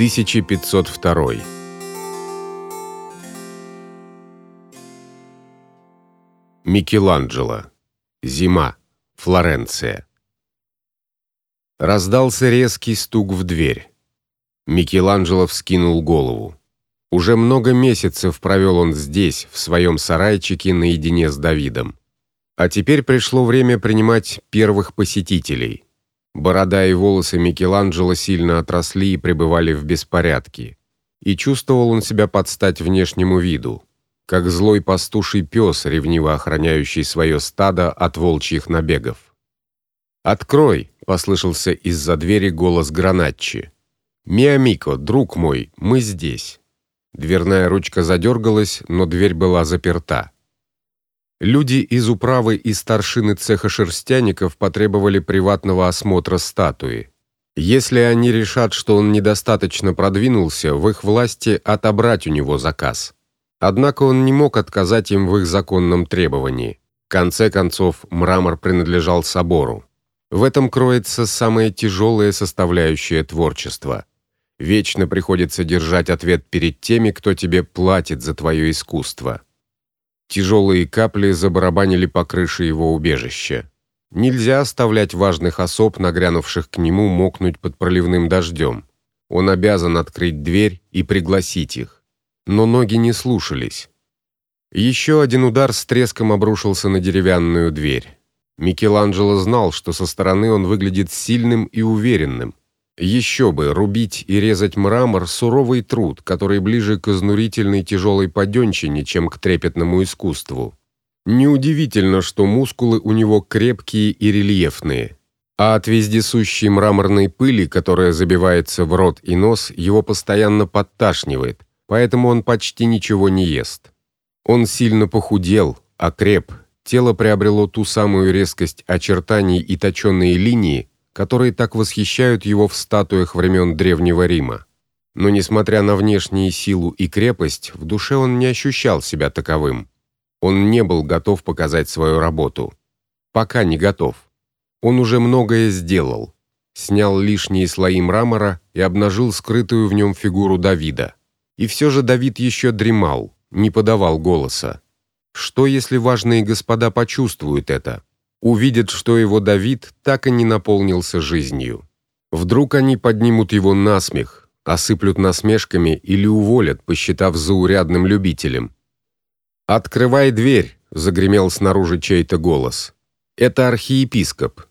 1502. Микеланджело. Зима. Флоренция. Раздался резкий стук в дверь. Микеланджело вскинул голову. Уже много месяцев провел он здесь, в своем сарайчике наедине с Давидом. А теперь пришло время принимать первых посетителей. Борода и волосы Микеланджело сильно отросли и пребывали в беспорядке. И чувствовал он себя под стать внешнему виду, как злой пастуший пес, ревниво охраняющий свое стадо от волчьих набегов. "Открой", послышался из-за двери голос Граначчи. "Миамико, друг мой, мы здесь". Дверная ручка задергалась, но дверь была заперта. Люди из управы и старшины цеха шерстяников потребовали приватного осмотра статуи. Если они решат, что он недостаточно продвинулся, в их власти отобрать у него заказ. Однако он не мог отказать им в их законном требовании. В конце концов, мрамор принадлежал собору. В этом кроется самая тяжелая составляющая творчества. Вечно приходится держать ответ перед теми, кто тебе платит за твое искусство. Тяжелые капли забарабанили по крыше его убежища. Нельзя оставлять важных особ, нагрянувших к нему, мокнуть под проливным дождем. Он обязан открыть дверь и пригласить их. Но ноги не слушались. Еще один удар с треском обрушился на деревянную дверь. Микеланджело знал, что со стороны он выглядит сильным и уверенным, еще бы, рубить и резать мрамор суровый труд, который ближе к изнурительной тяжелой подёнщине, чем к трепетному искусству. Неудивительно, что мускулы у него крепкие и рельефные. А от вездесущей мраморной пыли, которая забивается в рот и нос, его постоянно подташнивает, поэтому он почти ничего не ест. Он сильно похудел, окреп, тело приобрело ту самую резкость очертаний и точёные линии, которые так восхищают его в статуях времен древнего Рима. Но несмотря на внешнюю силу и крепость, в душе он не ощущал себя таковым. Он не был готов показать свою работу. Пока не готов. Он уже многое сделал. Снял лишние слои мрамора и обнажил скрытую в нем фигуру Давида. И все же Давид еще дремал, не подавал голоса. Что если важные господа почувствуют это? Увидят, что его Давид так и не наполнился жизнью. Вдруг они поднимут его на смех, осыплют насмешками или уволят, посчитав заурядным любителем. "Открывай дверь", загремел снаружи чей-то голос. "Это архиепископ".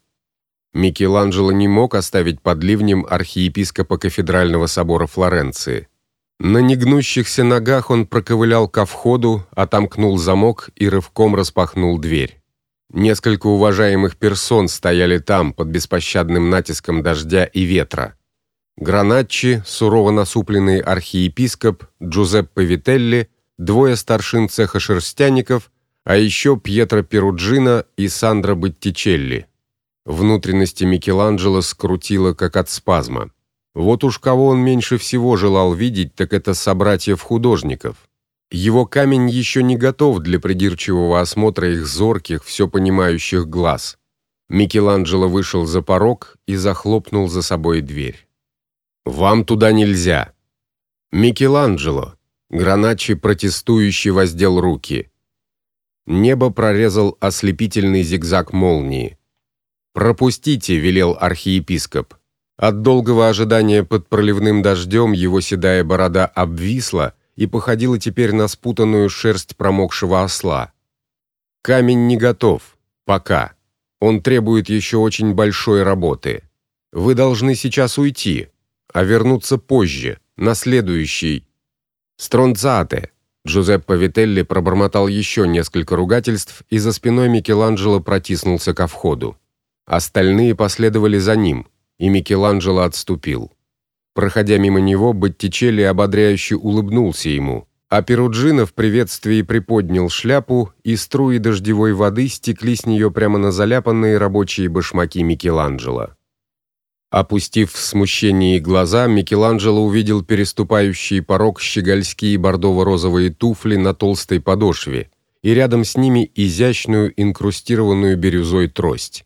Микеланджело не мог оставить под ливнем архиепископа кафедрального собора Флоренции. На негнущихся ногах он проковылял ко входу, отомкнул замок и рывком распахнул дверь. Несколько уважаемых персон стояли там под беспощадным натиском дождя и ветра. Граначчи, сурово насупленный архиепископ Джузеппе Вителли, двое старшин цеха шерстяников, а еще Пьетро Перуджино и Сандро Боттичелли. Внутренности Микеланджело скрутило как от спазма. Вот уж кого он меньше всего желал видеть, так это собратьев-художников. Его камень еще не готов для придирчивого осмотра их зорких, все понимающих глаз. Микеланджело вышел за порог и захлопнул за собой дверь. Вам туда нельзя. Микеланджело, Граначи протестующий воздел руки. Небо прорезал ослепительный зигзаг молнии. Пропустите, велел архиепископ. От долгого ожидания под проливным дождем его седая борода обвисла, и походила теперь на спутанную шерсть промокшего осла. Камень не готов пока. Он требует еще очень большой работы. Вы должны сейчас уйти, а вернуться позже, на следующий Стронцате. Джузеппе Вителли пробормотал еще несколько ругательств, и за спиной Микеланджело протиснулся ко входу. Остальные последовали за ним, и Микеланджело отступил. Проходя мимо него, Боттичелли ободряюще улыбнулся ему, а Перуджино в приветствии приподнял шляпу, и струи дождевой воды стекли с нее прямо на заляпанные рабочие башмаки Микеланджело. Опустив в смущении глаза, Микеланджело увидел переступающие порог щегольские бордово-розовые туфли на толстой подошве и рядом с ними изящную инкрустированную бирюзой трость.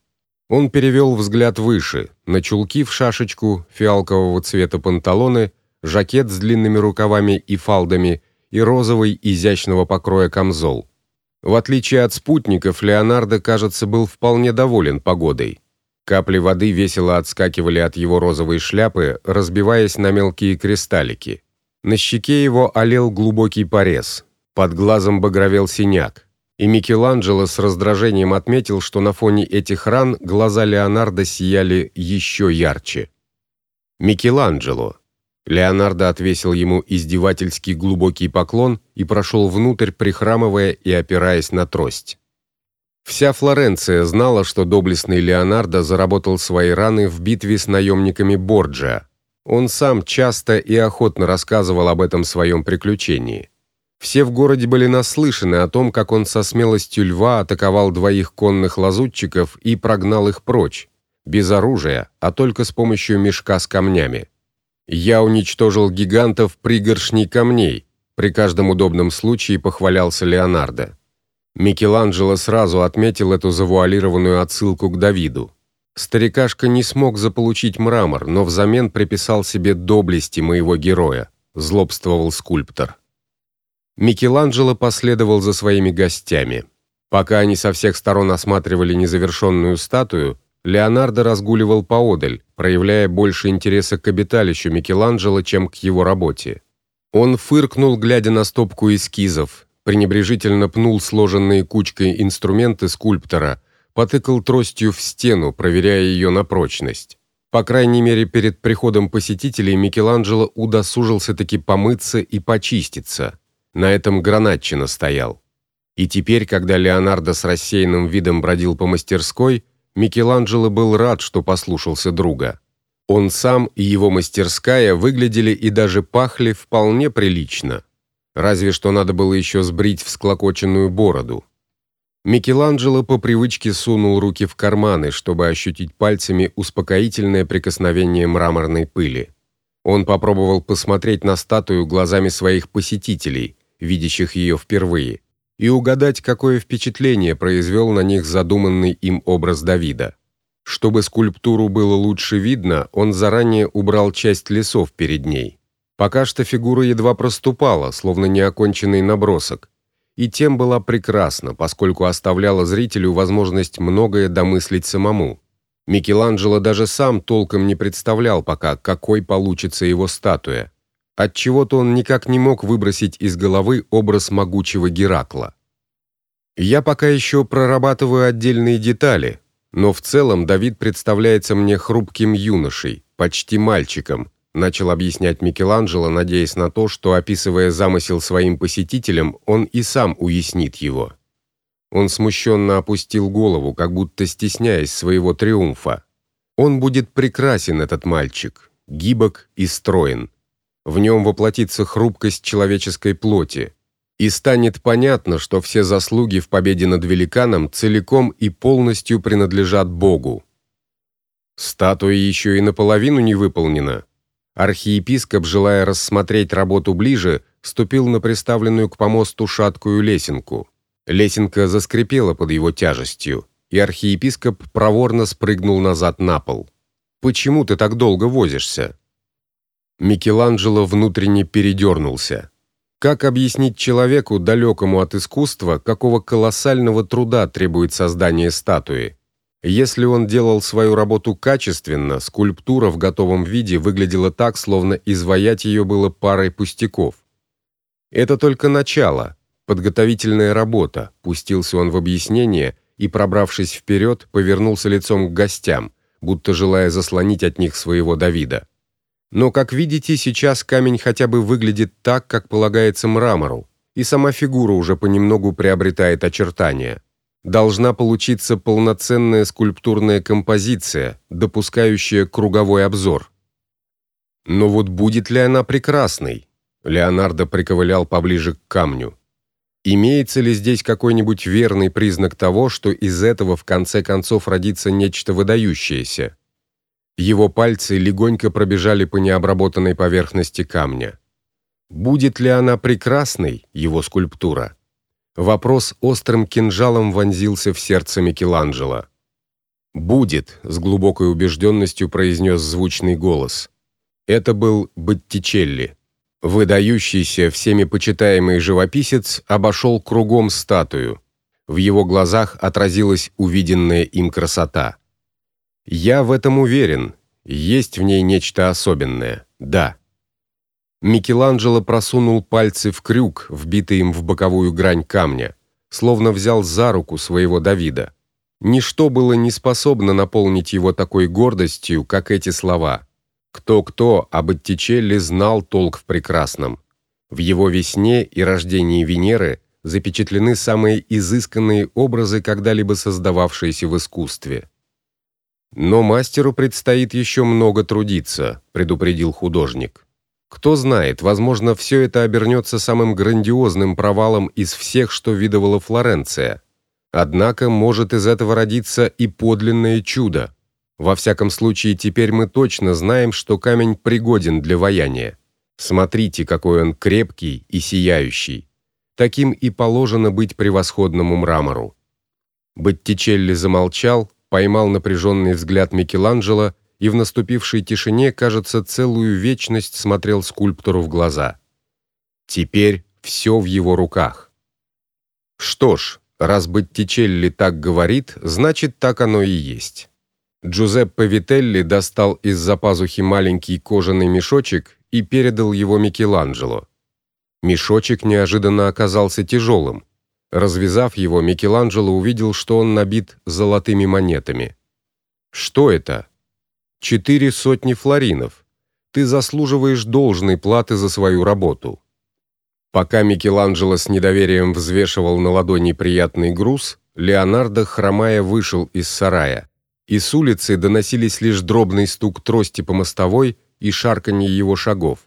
Он перевел взгляд выше, на чулки в шашечку, фиалкового цвета панталоны, жакет с длинными рукавами и фалдами и розовый изящного покроя камзол. В отличие от спутников, Леонардо, кажется, был вполне доволен погодой. Капли воды весело отскакивали от его розовой шляпы, разбиваясь на мелкие кристаллики. На щеке его олел глубокий порез, под глазом багровел синяк. И Микеланджело с раздражением отметил, что на фоне этих ран глаза Леонардо сияли еще ярче. Микеланджело. Леонардо отвесил ему издевательский глубокий поклон и прошел внутрь, прихрамывая и опираясь на трость. Вся Флоренция знала, что доблестный Леонардо заработал свои раны в битве с наемниками Борджиа. Он сам часто и охотно рассказывал об этом своем приключении. Все в городе были наслышаны о том, как он со смелостью льва атаковал двоих конных лазутчиков и прогнал их прочь, без оружия, а только с помощью мешка с камнями. Я уничтожил гигантов пригоршней камней, при каждом удобном случае похвалялся Леонардо. Микеланджело сразу отметил эту завуалированную отсылку к Давиду. Старикашка не смог заполучить мрамор, но взамен приписал себе доблести моего героя, злобствовал скульптор. Микеланджело последовал за своими гостями. Пока они со всех сторон осматривали незавершенную статую, Леонардо разгуливал поодаль, проявляя больше интереса к обиталищу Микеланджело, чем к его работе. Он фыркнул, глядя на стопку эскизов, пренебрежительно пнул сложенные кучкой инструменты скульптора, потыкал тростью в стену, проверяя ее на прочность. По крайней мере, перед приходом посетителей Микеланджело удосужился таки помыться и почиститься. На этом гранатчина стоял. И теперь, когда Леонардо с рассеянным видом бродил по мастерской, Микеланджело был рад, что послушался друга. Он сам и его мастерская выглядели и даже пахли вполне прилично. Разве что надо было еще сбрить всклокоченную бороду. Микеланджело по привычке сунул руки в карманы, чтобы ощутить пальцами успокоительное прикосновение мраморной пыли. Он попробовал посмотреть на статую глазами своих посетителей, видящих ее впервые, и угадать, какое впечатление произвел на них задуманный им образ Давида. Чтобы скульптуру было лучше видно, он заранее убрал часть лесов перед ней. Пока что фигура едва проступала, словно неоконченный набросок, и тем была прекрасна, поскольку оставляла зрителю возможность многое домыслить самому. Микеланджело даже сам толком не представлял пока, какой получится его статуя. От чего-то он никак не мог выбросить из головы образ могучего Геракла. Я пока еще прорабатываю отдельные детали, но в целом Давид представляется мне хрупким юношей, почти мальчиком, начал объяснять Микеланджело, надеясь на то, что описывая замысел своим посетителям, он и сам уяснит его. Он смущенно опустил голову, как будто стесняясь своего триумфа. Он будет прекрасен этот мальчик, гибок и строен. В нем воплотится хрупкость человеческой плоти, и станет понятно, что все заслуги в победе над великаном целиком и полностью принадлежат Богу. Статуя еще и наполовину не выполнена. Архиепископ, желая рассмотреть работу ближе, ступил на приставленную к помосту шаткую лесенку. Лесенка заскрипела под его тяжестью, и архиепископ проворно спрыгнул назад на пол. Почему ты так долго возишься? Микеланджело внутренне передернулся. Как объяснить человеку, далекому от искусства, какого колоссального труда требует создание статуи? Если он делал свою работу качественно, скульптура в готовом виде выглядела так, словно изваять ее было парой пустяков. Это только начало, подготовительная работа, пустился он в объяснение и, пробравшись вперед, повернулся лицом к гостям, будто желая заслонить от них своего Давида. Но, как видите, сейчас камень хотя бы выглядит так, как полагается мрамору, и сама фигура уже понемногу приобретает очертания должна получиться полноценная скульптурная композиция, допускающая круговой обзор. Но вот будет ли она прекрасной? Леонардо приковылял поближе к камню. Имеется ли здесь какой-нибудь верный признак того, что из этого в конце концов родится нечто выдающееся? Его пальцы легонько пробежали по необработанной поверхности камня. Будет ли она прекрасной, его скульптура? Вопрос острым кинжалом вонзился в сердце Микеланджело. Будет, с глубокой убежденностью произнес звучный голос. Это был Боттичелли. Выдающийся, всеми почитаемый живописец обошел кругом статую. В его глазах отразилась увиденная им красота. Я в этом уверен. Есть в ней нечто особенное. Да. Микеланджело просунул пальцы в крюк, вбитый им в боковую грань камня, словно взял за руку своего Давида. Ничто было не способно наполнить его такой гордостью, как эти слова. Кто-кто, а Боттичелли знал толк в прекрасном. В его весне и рождении Венеры запечатлены самые изысканные образы, когда-либо создававшиеся в искусстве. Но мастеру предстоит еще много трудиться, предупредил художник. Кто знает, возможно, все это обернется самым грандиозным провалом из всех, что видывала Флоренция. Однако может из этого родиться и подлинное чудо. Во всяком случае, теперь мы точно знаем, что камень пригоден для ваяния. Смотрите, какой он крепкий и сияющий. Таким и положено быть превосходному мрамору. Боттичелли замолчал, поймал напряженный взгляд Микеланджело и в наступившей тишине, кажется, целую вечность смотрел скульптору в глаза. Теперь все в его руках. Что ж, раз Боттичелли так говорит, значит, так оно и есть. Джузеппе Вителли достал из-за пазухи маленький кожаный мешочек и передал его Микеланджело. Мешочек неожиданно оказался тяжелым. Развязав его, Микеланджело увидел, что он набит золотыми монетами. Что это? четыре сотни флоринов. Ты заслуживаешь должной платы за свою работу. Пока Микеланджело с недоверием взвешивал на ладони приятный груз, Леонардо хромая вышел из сарая. И с улицы доносились лишь дробный стук трости по мостовой и шарканье его шагов.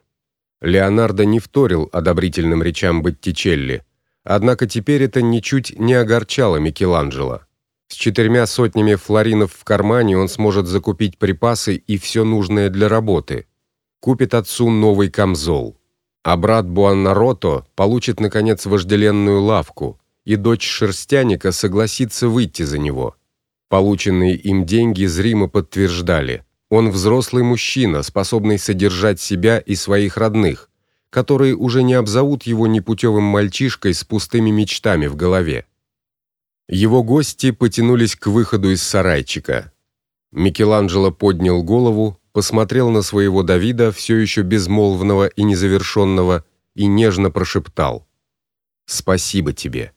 Леонардо не вторил одобрительным речам Боттичелли, однако теперь это ничуть не огорчало Микеланджело. С четырьмя сотнями флоринов в кармане он сможет закупить припасы и все нужное для работы. Купит отцу новый камзол. А брат Буаннарото получит наконец вожделенную лавку, и дочь шерстяника согласится выйти за него. Полученные им деньги зримо подтверждали: он взрослый мужчина, способный содержать себя и своих родных, которые уже не обзовут его непутевым мальчишкой с пустыми мечтами в голове. Его гости потянулись к выходу из сарайчика. Микеланджело поднял голову, посмотрел на своего Давида, все еще безмолвного и незавершенного, и нежно прошептал: "Спасибо тебе".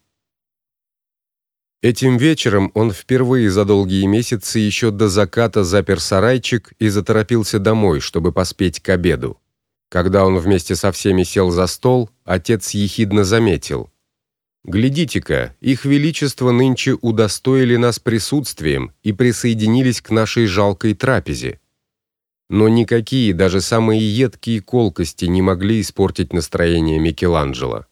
Этим вечером он впервые за долгие месяцы еще до заката запер сарайчик и заторопился домой, чтобы поспеть к обеду. Когда он вместе со всеми сел за стол, отец ехидно заметил: Глядите-ка, их величество нынче удостоили нас присутствием и присоединились к нашей жалкой трапезе. Но никакие, даже самые едкие колкости не могли испортить настроение Микеланджело.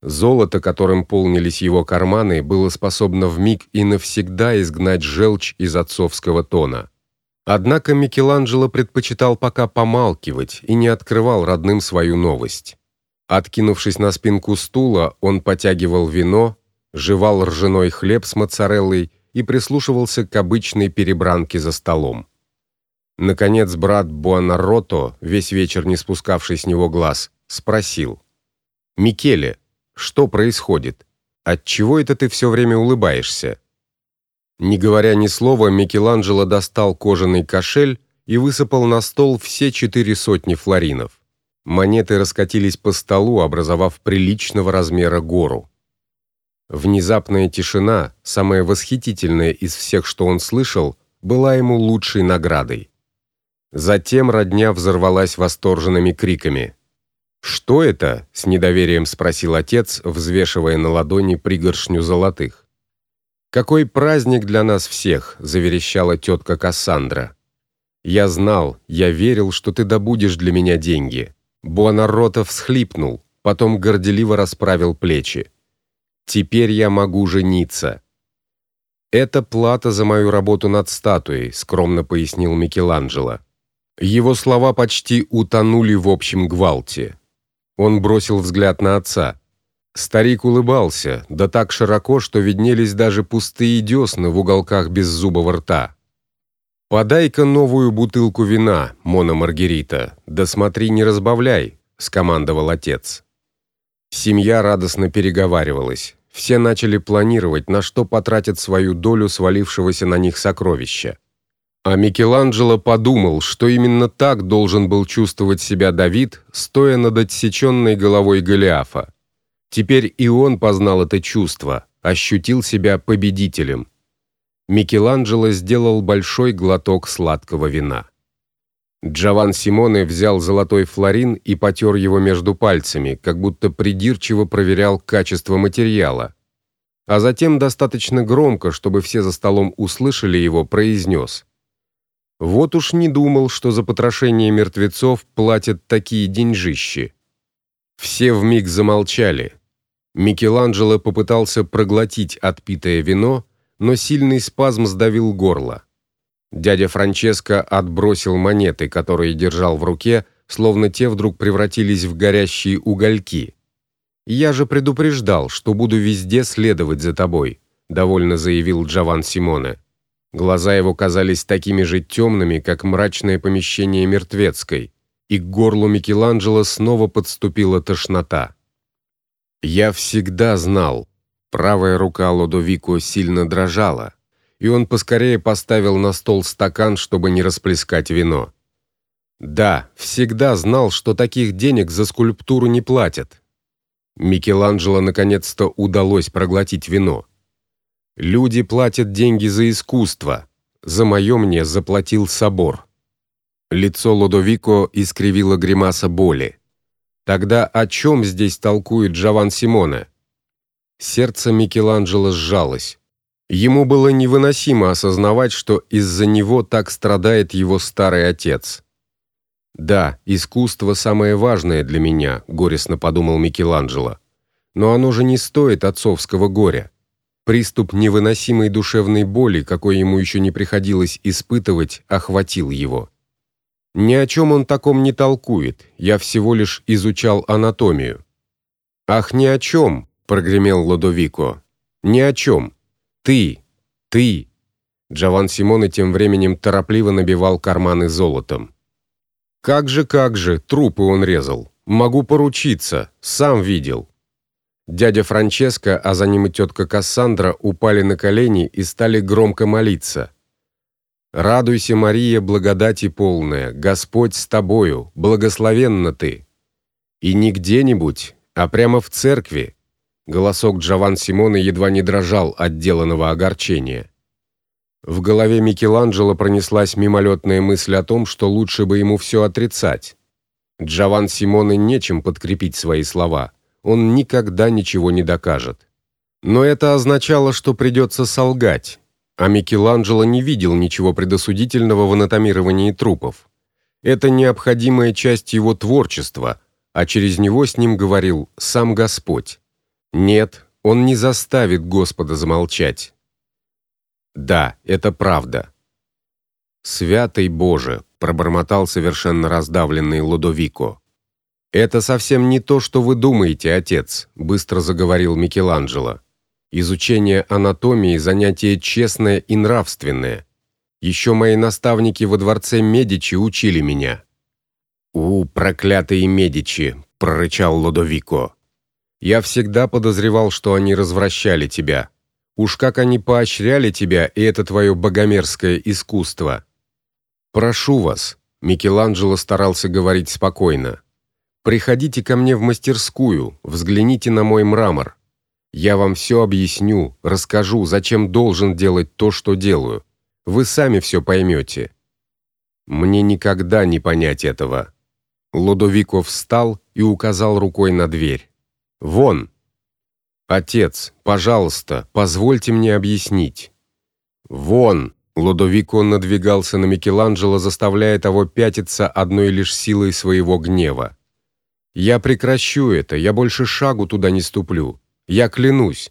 Золото, которым полнились его карманы, было способно вмиг и навсегда изгнать желчь из отцовского тона. Однако Микеланджело предпочитал пока помалкивать и не открывал родным свою новость. Откинувшись на спинку стула, он потягивал вино, жевал ржаной хлеб с моцареллой и прислушивался к обычной перебранке за столом. Наконец брат Буонаротто, весь вечер не спускавший с него глаз, спросил: "Микеле, что происходит? Отчего это ты все время улыбаешься?" Не говоря ни слова, Микеланджело достал кожаный кошель и высыпал на стол все четыре сотни флоринов. Монеты раскатились по столу, образовав приличного размера гору. Внезапная тишина, самая восхитительная из всех, что он слышал, была ему лучшей наградой. Затем родня взорвалась восторженными криками. "Что это?" с недоверием спросил отец, взвешивая на ладони пригоршню золотых. "Какой праздник для нас всех", заверещала тетка Кассандра. "Я знал, я верил, что ты добудешь для меня деньги. Буонаротто всхлипнул, потом горделиво расправил плечи. Теперь я могу жениться. Это плата за мою работу над статуей, скромно пояснил Микеланджело. Его слова почти утонули в общем гвалте. Он бросил взгляд на отца. Старик улыбался, да так широко, что виднелись даже пустые десны в уголках беззубого рта. Подай-ка новую бутылку вина, Мона Маргарита. Да смотри, не разбавляй, скомандовал отец. Семья радостно переговаривалась. Все начали планировать, на что потратят свою долю свалившегося на них сокровища. А Микеланджело подумал, что именно так должен был чувствовать себя Давид, стоя над отсеченной головой Голиафа. Теперь и он познал это чувство, ощутил себя победителем. Микеланджело сделал большой глоток сладкого вина. Джован Симоне взял золотой флорин и потер его между пальцами, как будто придирчиво проверял качество материала. А затем достаточно громко, чтобы все за столом услышали его, произнес: Вот уж не думал, что за потрошение мертвецов платят такие деньжищи. Все вмиг замолчали. Микеланджело попытался проглотить отпитое вино, но сильный спазм сдавил горло. Дядя Франческо отбросил монеты, которые держал в руке, словно те вдруг превратились в горящие угольки. Я же предупреждал, что буду везде следовать за тобой, довольно заявил Джован Симоне. Глаза его казались такими же темными, как мрачное помещение мертвецкой, и к горлу Микеланджело снова подступила тошнота. Я всегда знал. Правая рука Лодовико сильно дрожала и он поскорее поставил на стол стакан, чтобы не расплескать вино. Да, всегда знал, что таких денег за скульптуру не платят. Микеланджело наконец-то удалось проглотить вино. Люди платят деньги за искусство. За мое мне заплатил собор. Лицо Лодовико искривило гримаса боли. Тогда о чем здесь толкует Джован Симоне? Сердце Микеланджело сжалось. Ему было невыносимо осознавать, что из-за него так страдает его старый отец. Да, искусство самое важное для меня, горестно подумал Микеланджело. Но оно же не стоит отцовского горя. Приступ невыносимой душевной боли, какой ему еще не приходилось испытывать, охватил его. Ни о чем он таком не толкует. Я всего лишь изучал анатомию. Ах, ни о чем, прогремел Лодовико. Ни о чем. Ты, ты. Джован Симоне тем временем торопливо набивал карманы золотом. Как же, как же, трупы он резал. Могу поручиться, сам видел. Дядя Франческо, а за ним и тетка Кассандра упали на колени и стали громко молиться. Радуйся, Мария, благодати полная, Господь с тобою, благословенна ты. И не где-нибудь, а прямо в церкви, Голосок Джован Симоне едва не дрожал от деланного огорчения. В голове Микеланджело пронеслась мимолетная мысль о том, что лучше бы ему все отрицать. Джован Симоне нечем подкрепить свои слова. Он никогда ничего не докажет. Но это означало, что придется солгать. А Микеланджело не видел ничего предосудительного в анатомировании трупов. Это необходимая часть его творчества, а через него с ним говорил сам Господь. Нет, он не заставит Господа замолчать. Да, это правда. Святый Боже, пробормотал совершенно раздавленный Лодовико. Это совсем не то, что вы думаете, отец, быстро заговорил Микеланджело. Изучение анатомии занятие честное и нравственное. Еще мои наставники во дворце Медичи учили меня. У, проклятые Медичи, прорычал Лодовико. Я всегда подозревал, что они развращали тебя. Уж как они поощряли тебя и это твое богомерзкое искусство. Прошу вас, Микеланджело старался говорить спокойно. Приходите ко мне в мастерскую, взгляните на мой мрамор. Я вам все объясню, расскажу, зачем должен делать то, что делаю. Вы сами все поймете. Мне никогда не понять этого. Лодовико встал и указал рукой на дверь. Вон. Отец, пожалуйста, позвольте мне объяснить. Вон. Лодовико надвигался на Микеланджело, заставляя того пятиться одной лишь силой своего гнева. Я прекращу это, я больше шагу туда не ступлю. Я клянусь.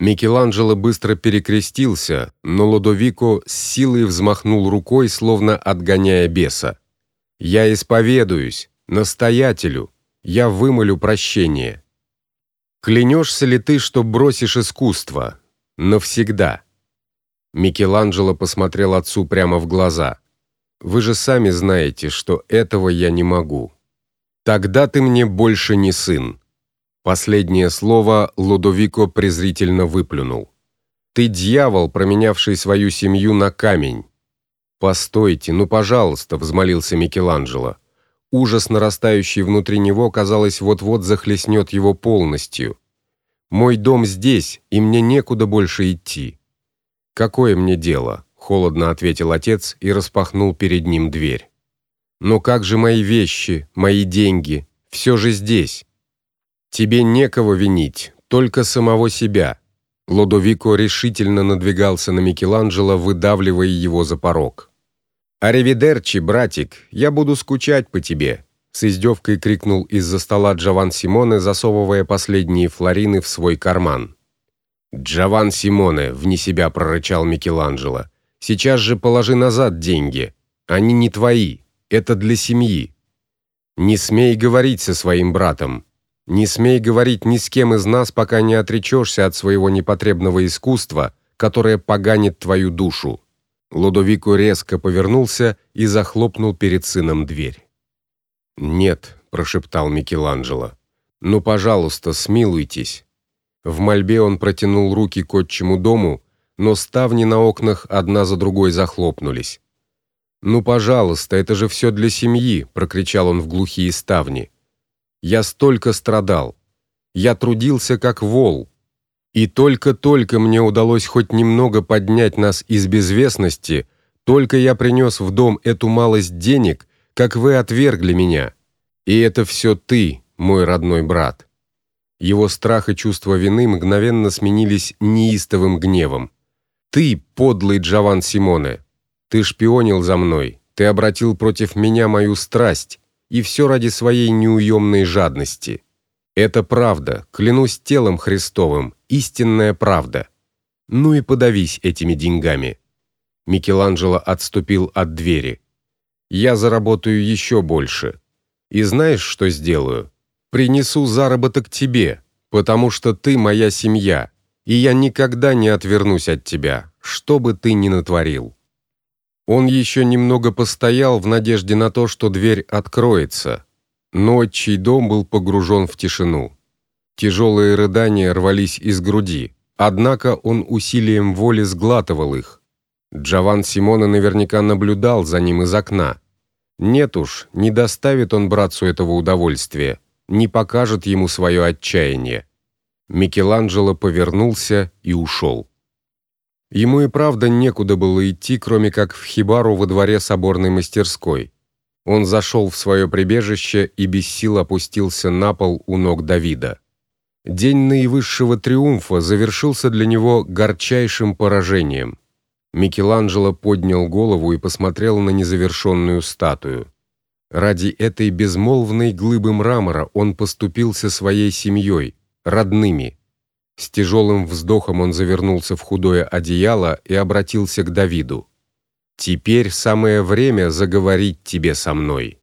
Микеланджело быстро перекрестился, но Лодовико с силой взмахнул рукой, словно отгоняя беса. Я исповедуюсь настоятелю. Я вымолю прощение. Клянешься ли ты, что бросишь искусство навсегда? Микеланджело посмотрел отцу прямо в глаза. Вы же сами знаете, что этого я не могу. Тогда ты мне больше не сын. Последнее слово Лудовико презрительно выплюнул. Ты дьявол, променявший свою семью на камень. Постойте, ну, пожалуйста, взмолился Микеланджело. Ужас, нарастающий внутри него, казалось, вот-вот захлестнет его полностью. Мой дом здесь, и мне некуда больше идти. Какое мне дело? холодно ответил отец и распахнул перед ним дверь. Но как же мои вещи, мои деньги? Все же здесь. Тебе некого винить, только самого себя. Лодовико решительно надвигался на Микеланджело, выдавливая его за порог. «Аривидерчи, братик, я буду скучать по тебе», с издевкой крикнул из-за стола Джован Симоне, засовывая последние флорины в свой карман. «Джован Симоне», — вне себя прорычал Микеланджело, — «сейчас же положи назад деньги. Они не твои, это для семьи. Не смей говорить со своим братом. Не смей говорить ни с кем из нас, пока не отречешься от своего непотребного искусства, которое поганит твою душу». Лодовико резко повернулся и захлопнул перед сыном дверь. "Нет", прошептал Микеланджело. "Ну, пожалуйста, смилуйтесь. В мольбе он протянул руки к отчему дому, но ставни на окнах одна за другой захлопнулись. "Ну, пожалуйста, это же все для семьи", прокричал он в глухие ставни. "Я столько страдал. Я трудился как вол. И только-только мне удалось хоть немного поднять нас из безвестности, только я принес в дом эту малость денег, как вы отвергли меня. И это все ты, мой родной брат. Его страх и чувство вины мгновенно сменились неистовым гневом. Ты, подлый Джован Симоне, ты шпионил за мной, ты обратил против меня мою страсть, и все ради своей неуемной жадности. Это правда, клянусь телом Христовым, истинная правда. Ну и подавись этими деньгами. Микеланджело отступил от двери. Я заработаю еще больше. И знаешь, что сделаю? принесу заработок тебе, потому что ты моя семья, и я никогда не отвернусь от тебя, что бы ты ни натворил. Он еще немного постоял в надежде на то, что дверь откроется, но чей дом был погружен в тишину. Тяжелые рыдания рвались из груди, однако он усилием воли сглатывал их. Джован Симона наверняка наблюдал за ним из окна. Нет уж, не доставит он братцу этого удовольствия не покажет ему свое отчаяние. Микеланджело повернулся и ушел. Ему и правда некуда было идти, кроме как в хибару во дворе соборной мастерской. Он зашел в свое прибежище и без сил опустился на пол у ног Давида. День наивысшего триумфа завершился для него горчайшим поражением. Микеланджело поднял голову и посмотрел на незавершенную статую. Ради этой безмолвной глыбы мрамора он поступился своей семьей, родными. С тяжелым вздохом он завернулся в худое одеяло и обратился к Давиду. Теперь самое время заговорить тебе со мной.